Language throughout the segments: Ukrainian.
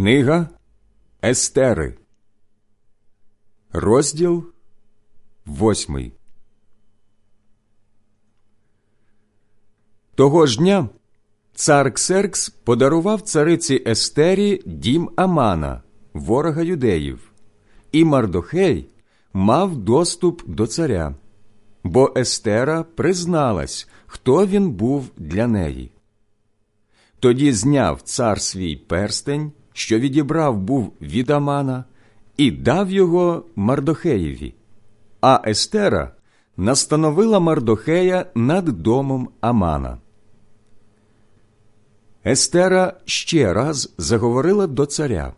Книга Естери, розділ восьмий. Того ж дня цар Ксеркс подарував цариці Естері дім Амана, ворога юдеїв, і Мардохей мав доступ до царя, бо Естера призналась, хто він був для неї. Тоді зняв цар свій перстень що відібрав був від Амана, і дав його Мардохеєві, а Естера настановила Мардохея над домом Амана. Естера ще раз заговорила до царя.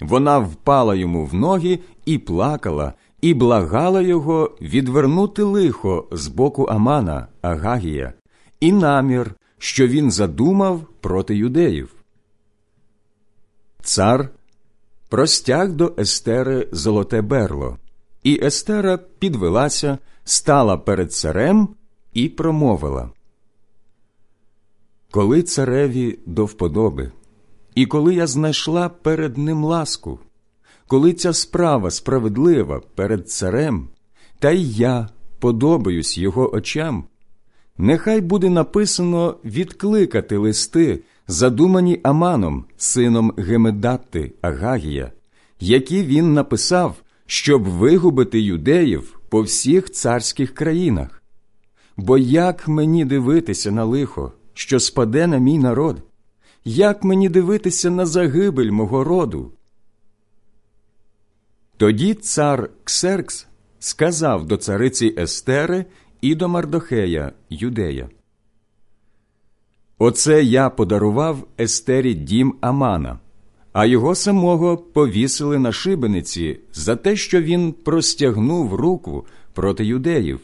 Вона впала йому в ноги і плакала, і благала його відвернути лихо з боку Амана, Агагія, і намір, що він задумав проти юдеїв. Цар простяг до Естери золоте берло, і Естера підвелася, стала перед царем і промовила. Коли цареві до вподоби, і коли я знайшла перед ним ласку, коли ця справа справедлива перед царем, та й я подобаюсь його очам, нехай буде написано відкликати листи задумані Аманом, сином Гемедатти Агагія, які він написав, щоб вигубити юдеїв по всіх царських країнах. Бо як мені дивитися на лихо, що спаде на мій народ? Як мені дивитися на загибель мого роду? Тоді цар Ксеркс сказав до цариці Естери і до Мардохея, Юдея Оце я подарував Естері дім Амана, а його самого повісили на шибениці за те, що він простягнув руку проти юдеїв.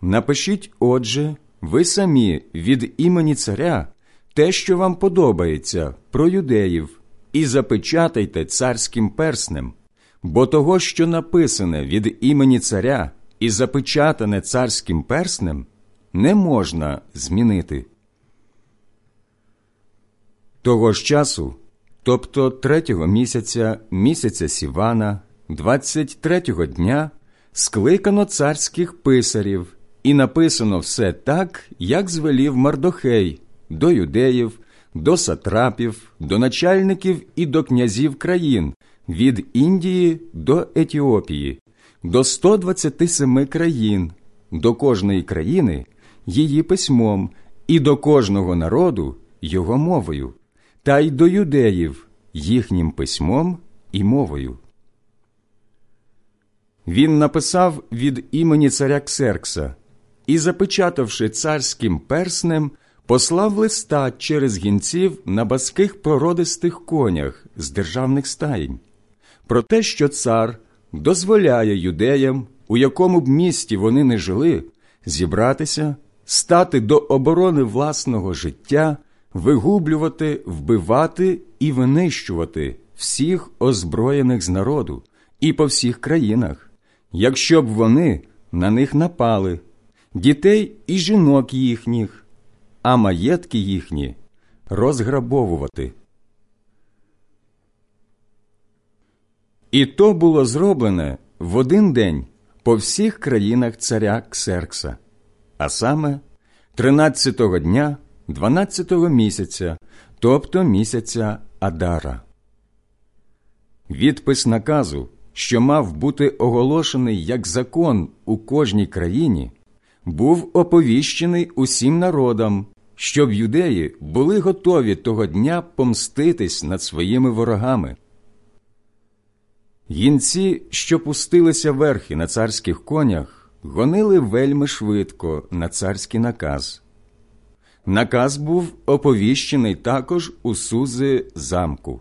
Напишіть, отже, ви самі від імені царя те, що вам подобається, про юдеїв, і запечатайте царським перснем, бо того, що написане від імені царя і запечатане царським перснем, не можна змінити. Того ж часу, тобто третього місяця, місяця Сівана, двадцять третього дня, скликано царських писарів, і написано все так, як звелів Мардохей, до юдеїв, до сатрапів, до начальників і до князів країн, від Індії до Етіопії, до 127 країн, до кожної країни її письмом, і до кожного народу його мовою та й до юдеїв їхнім письмом і мовою. Він написав від імені царя Ксеркса і, запечатавши царським перснем, послав листа через гінців на баских породистих конях з державних стаїнь, про те, що цар дозволяє юдеям, у якому б місті вони не жили, зібратися, стати до оборони власного життя вигублювати, вбивати і винищувати всіх озброєних з народу і по всіх країнах, якщо б вони на них напали, дітей і жінок їхніх, а маєтки їхні розграбовувати. І то було зроблене в один день по всіх країнах царя Ксеркса, а саме тринадцятого дня 12-го місяця, тобто місяця Адара. Відпис наказу, що мав бути оголошений як закон у кожній країні, був оповіщений усім народам, щоб юдеї були готові того дня помститись над своїми ворогами. Гінці, що пустилися верхи на царських конях, гонили вельми швидко на царський наказ. Наказ був оповіщений також у сузи замку.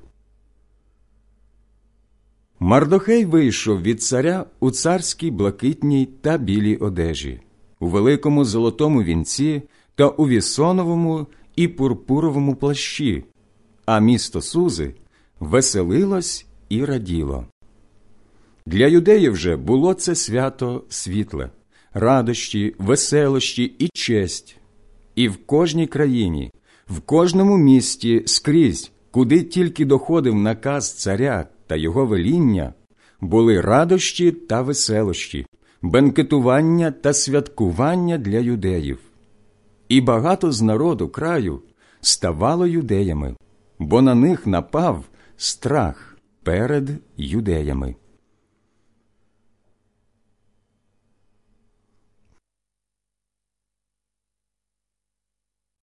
Мардохей вийшов від царя у царській блакитній та білій одежі, у великому золотому вінці та у вісоновому і пурпуровому плащі, а місто Сузи веселилось і раділо. Для юдеїв же було це свято світле, радощі, веселощі і честь і в кожній країні, в кожному місті скрізь куди тільки доходив наказ царя та його веління, були радощі та веселощі, бенкетування та святкування для юдеїв. І багато з народу краю ставало юдеями, бо на них напав страх перед юдеями.